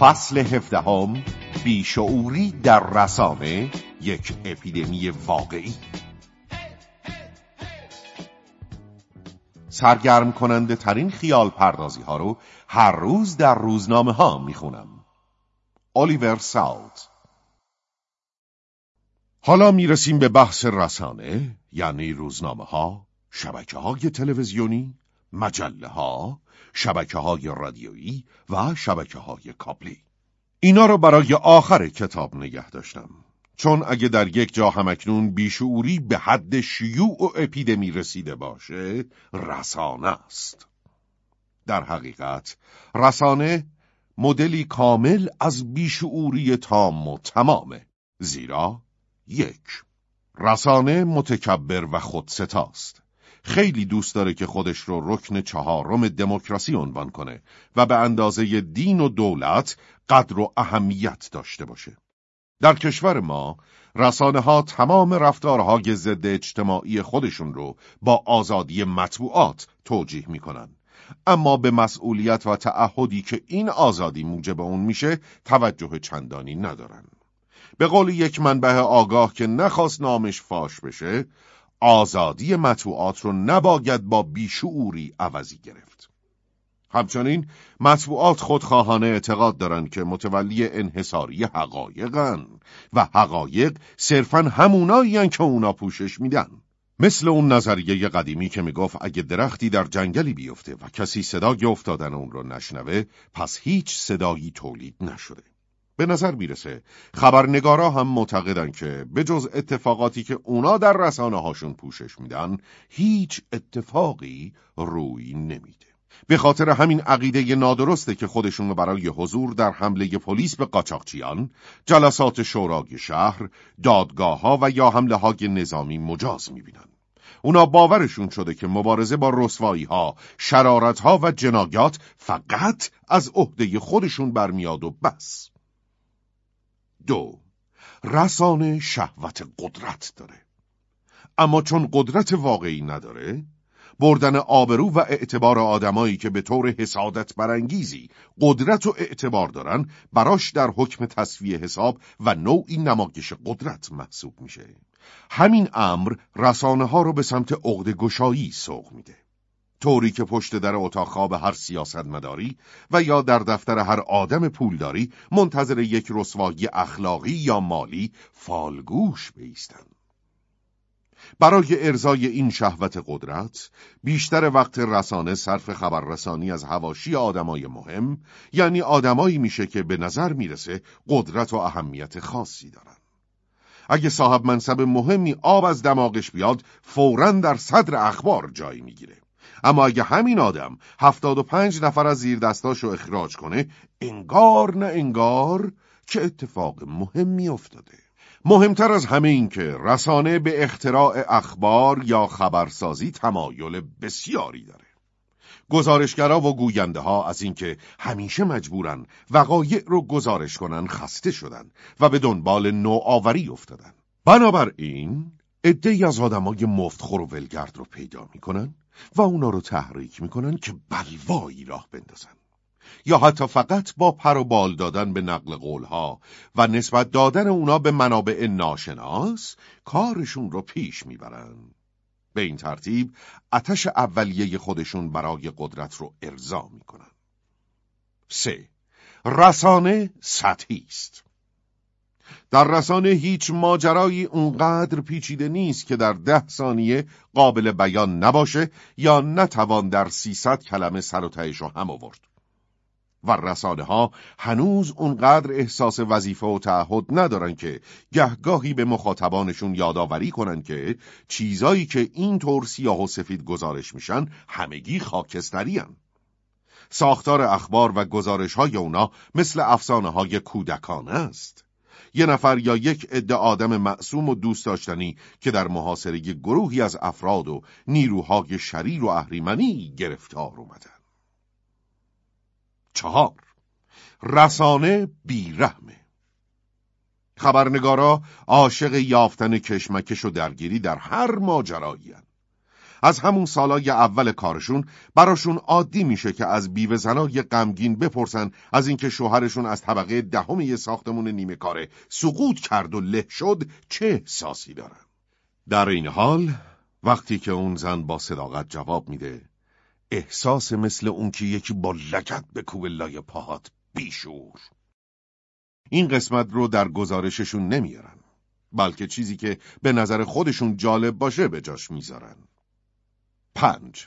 فصل هفدهم بیشعوری در رسانه یک اپیدمی واقعی. سرگرم کننده ترین خیال پردازی ها رو هر روز در روزنامه ها می‌خونم. الیور ساوت حالا می‌رسیم به بحث رسانه یعنی روزنامه ها شبکه های تلویزیونی مجله ها شبکه های رادیویی و شبکه های کابلی. اینا رو برای آخر کتاب نگه داشتم. چون اگه در یک جا همکنون بیشعوری به حد شیوع و اپیدمی رسیده باشه رسانه است. در حقیقت رسانه مدلی کامل از بیشعوری تام و تمامه. زیرا یک رسانه متکبر و خودستاست. خیلی دوست داره که خودش رو رکن چهارم دموکراسی عنوان کنه و به اندازه دین و دولت قدر و اهمیت داشته باشه. در کشور ما رسانه ها تمام رفتارهای ضد اجتماعی خودشون رو با آزادی مطبوعات توجیه می‌کنن. اما به مسئولیت و تعهدی که این آزادی موجب اون میشه توجه چندانی ندارن. به قول یک منبع آگاه که نخواست نامش فاش بشه، آزادی مطبوعات رو نباید با بیشعوری عوضی گرفت. همچنین مطبوعات خودخواهانه اعتقاد دارند که متولی انحصاری حقایقن و حقایق صرفا همونایی که اونا پوشش میدن. مثل اون نظریه قدیمی که می‌گفت اگه درختی در جنگلی بیفته و کسی صدای افتادن اون رو نشنوه پس هیچ صدایی تولید نشده. به نظر می‌رسه خبرنگارا هم معتقدن که به جز اتفاقاتی که اونا در رسانه هاشون پوشش میدن هیچ اتفاقی روی نمیده. به خاطر همین عقیده نادرسته که خودشون برای حضور در حمله پلیس به قاچاقچیان، جلسات شورای شهر، دادگاه ها و یا حمله های نظامی مجاز می‌بینن. اونا باورشون شده که مبارزه با رسوایی ها، شرارت ها و جنایات فقط از عهده خودشون برمیاد و بس. دو رسانه شهوت قدرت داره. اما چون قدرت واقعی نداره بردن آبرو و اعتبار آدمایی که به طور حسادت برانگیزی قدرت و اعتبار دارن براش در حکم تصفیه حساب و نوعی نمایش قدرت محسوب میشه. همین امر رسانه ها رو به سمت عقد گشایی سوق میده. طوری که پشت در اتاق خواب هر سیاستمداری و یا در دفتر هر آدم پولداری منتظر یک رسوایی اخلاقی یا مالی فالگوش بیستند. برای ارزای این شهوت قدرت بیشتر وقت رسانه صرف خبررسانی از هواشی آدمای مهم یعنی آدمایی میشه که به نظر می‌رسه قدرت و اهمیت خاصی دارن اگه صاحب منصب مهمی آب از دماغش بیاد فوراً در صدر اخبار جای می‌گیره اما اگه همین آدم هفتاد و پنج نفر از زیر دستاشو اخراج کنه انگار نه انگار که اتفاق مهمی افتاده. مهمتر از همه این که رسانه به اختراع اخبار یا خبرسازی تمایل بسیاری داره. گزارشگرا و گوینده ها از اینکه همیشه مجبورن وقایع رو گزارش کنن خسته شدن و به دنبال نوآوری افتادن. بنابراین عدهای از آدمای مفتخور و ولگرد رو پیدا می‌کنن و اونا رو تحریک می‌کنن که بلوایی راه بندازن. یا حتی فقط با پر و بال دادن به نقل قولها و نسبت دادن اونا به منابع ناشناس کارشون رو پیش می‌برن. به این ترتیب اتش اولیه خودشون برای قدرت رو ارضا می‌کنن. سه رسانه سطحی است. در رسانه هیچ ماجرایی اونقدر پیچیده نیست که در ده ثانیه قابل بیان نباشه یا نتوان در سیصد کلمه سر و تهش هم آورد. و رسانه ها هنوز اونقدر احساس وظیفه و تعهد ندارن که گهگاهی به مخاطبانشون یادآوری کنن که چیزایی که این طور سیاه و سفید گزارش میشن همگی خاکستری ساختار اخبار و گزارش های اونا مثل افسانه های کودکانه است. یه نفر یا یک عده آدم معصوم و دوست داشتنی که در محاصره گروهی از افراد و نیروهای شریر و اهریمنی گرفتار اومدن. چهار رسانه بیرحمه خبرنگارا عاشق یافتن کشمکش و درگیری در هر ماجرایی از همون سالای اول کارشون براشون عادی میشه که از بیوه زنای غمگین بپرسن از اینکه شوهرشون از طبقه دهم یه ساختمون نیمه کاره سقوط کرد و له شد چه احساسی دارن در این حال وقتی که اون زن با صداقت جواب میده احساس مثل اون که یکی با لگت به کوب لای پاهات بیشور. این قسمت رو در گزارششون نمیارن بلکه چیزی که به نظر خودشون جالب باشه به جاش می‌ذارن. پنج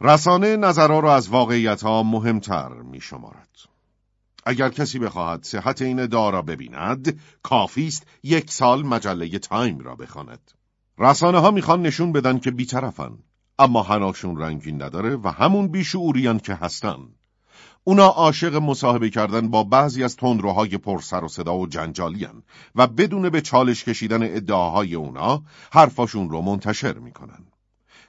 رسانه نظرها را از واقعیت ها مهمتر می شمارد. اگر کسی بخواهد صحت این ادعا را ببیند کافی است یک سال مجله تایم را بخواند رسانه ها می‌خوان نشون بدن که بیطرفن اما هناشون رنگین نداره و همون بیشعوریان که هستن اونا عاشق مصاحبه کردن با بعضی از تندروهای پرسر و صدا و جنجالین و بدون به چالش کشیدن ادعاهای اونا حرفاشون رو منتشر می‌کنن.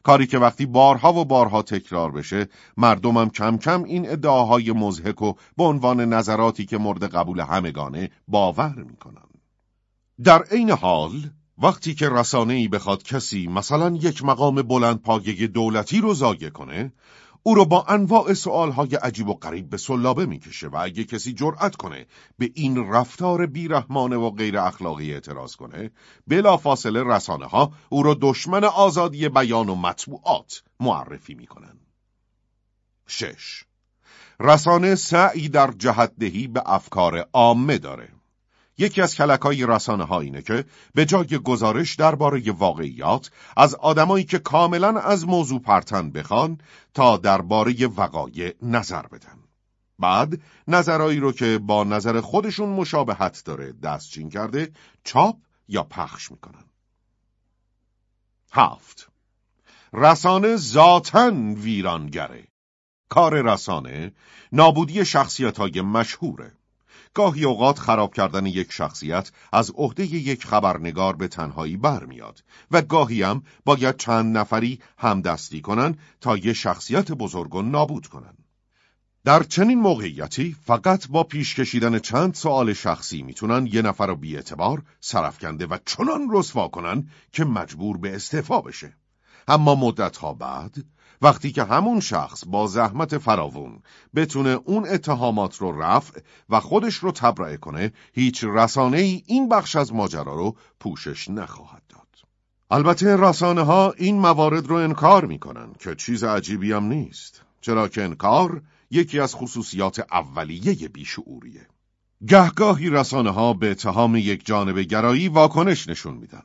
کاری که وقتی بارها و بارها تکرار بشه مردمم کم کم این ادعاهای مزهک و به عنوان نظراتی که مورد قبول همگانه باور می‌کنن. در عین حال وقتی که رسانه ای بخواد کسی مثلا یک مقام بلند پایه دولتی رو زایه کنه او رو با انواع سوالهای عجیب و غریب به سلابه می‌کشه و اگه کسی جرأت کنه به این رفتار بیرحمانه و غیر اخلاقی اعتراض کنه بلا فاصله رسانه ها او رو دشمن آزادی بیان و مطبوعات معرفی می‌کنن. شش رسانه سعی در جهتدهی به افکار عامه داره. یکی از کلکای رسانه ها اینه که به جای گزارش درباره واقعیات از آدمایی که کاملا از موضوع پرتن بخوان تا درباره وقایع نظر بدن. بعد نظرهایی رو که با نظر خودشون مشابهت داره دستچین کرده چاپ یا پخش می‌کنن. هفت رسانه ذاتن ویرانگره کار رسانه نابودی شخصیت های مشهوره گاهی اوقات خراب کردن یک شخصیت از عهده یک خبرنگار به تنهایی برمیاد و گاهی هم باید چند نفری همدستی کنن تا یک شخصیت بزرگ نابود کنن. در چنین موقعیتی فقط با پیش کشیدن چند سوال شخصی می‌تونن یه نفر رو بیاعتبار سرفکنده و چنان رسوا کنن که مجبور به استعفا بشه. اما مدتها بعد وقتی که همون شخص با زحمت فراوون بتونه اون اتهامات رو رفع و خودش رو تبرئه کنه هیچ رسانه ای این بخش از ماجرا رو پوشش نخواهد داد. البته رسانه ها این موارد رو انکار می‌کنن که چیز عجیبی هم نیست چرا که انکار یکی از خصوصیات اولیه بیشعوریه. گهگاهی رسانه ها به اتهام یک جانب گرایی واکنش نشون میدن.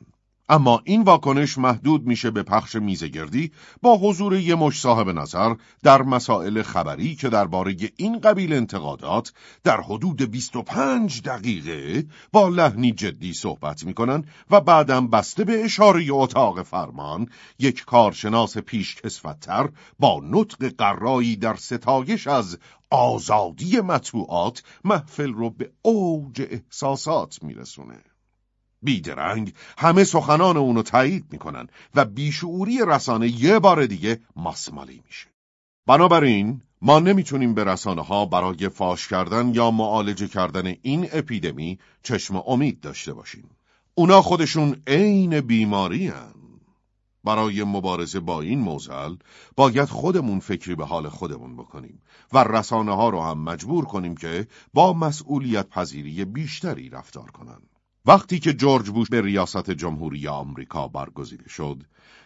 اما این واکنش محدود میشه به پخش میزگردی با حضور یه مش صاحب نظر در مسائل خبری که درباره این قبیل انتقادات در حدود 25 دقیقه با لحنی جدی صحبت می‌کنن و بعدم بسته به اشاره اتاق فرمان یک کارشناس پیش کسفتتر با نطق قرایی در ستایش از آزادی مطبوعات محفل رو به اوج احساسات میرسونه. بیدرنگ همه سخنان اونو تایید می‌کنن و بیشعوری رسانه یه بار دیگه ماسمالی میشه. بنابراین ما نمی‌تونیم به رسانه ها برای فاش کردن یا معالجه کردن این اپیدمی چشم امید داشته باشیم. اونا خودشون عین بیماری هن. برای مبارزه با این موزل باید خودمون فکری به حال خودمون بکنیم و رسانه ها رو هم مجبور کنیم که با مسئولیت پذیری بیشتری رفتار کنند. وقتی که جورج بوش به ریاست جمهوری آمریکا برگزیده شد،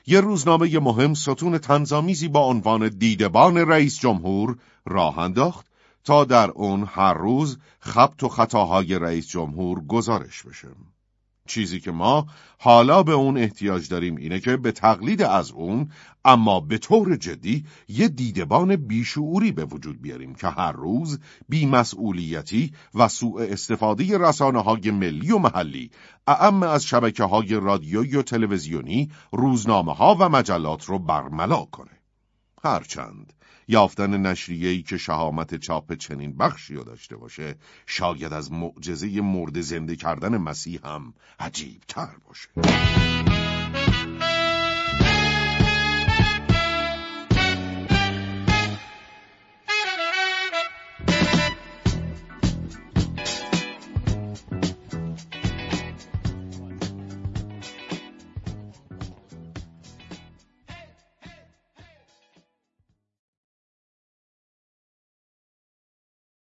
یه روزنامه مهم ستون تنظامیزی با عنوان دیدبان رئیس جمهور راه انداخت تا در اون هر روز خبت و خطاهای رئیس جمهور گزارش بشه. چیزی که ما حالا به اون احتیاج داریم اینه که به تقلید از اون اما به طور جدی یه دیدبان بیشعوری به وجود بیاریم که هر روز بیمسئولیتی و سوء استفاده رسانه های ملی و محلی اعم از شبکه های رادیویی و تلویزیونی روزنامه ها و مجلات رو برملا کنه. هرچند یافتن نشریه‌ای که شهامت چاپ چنین بخشی داشته باشه شاید از معجزه مرد زنده کردن مسیح هم عجیب تر باشه.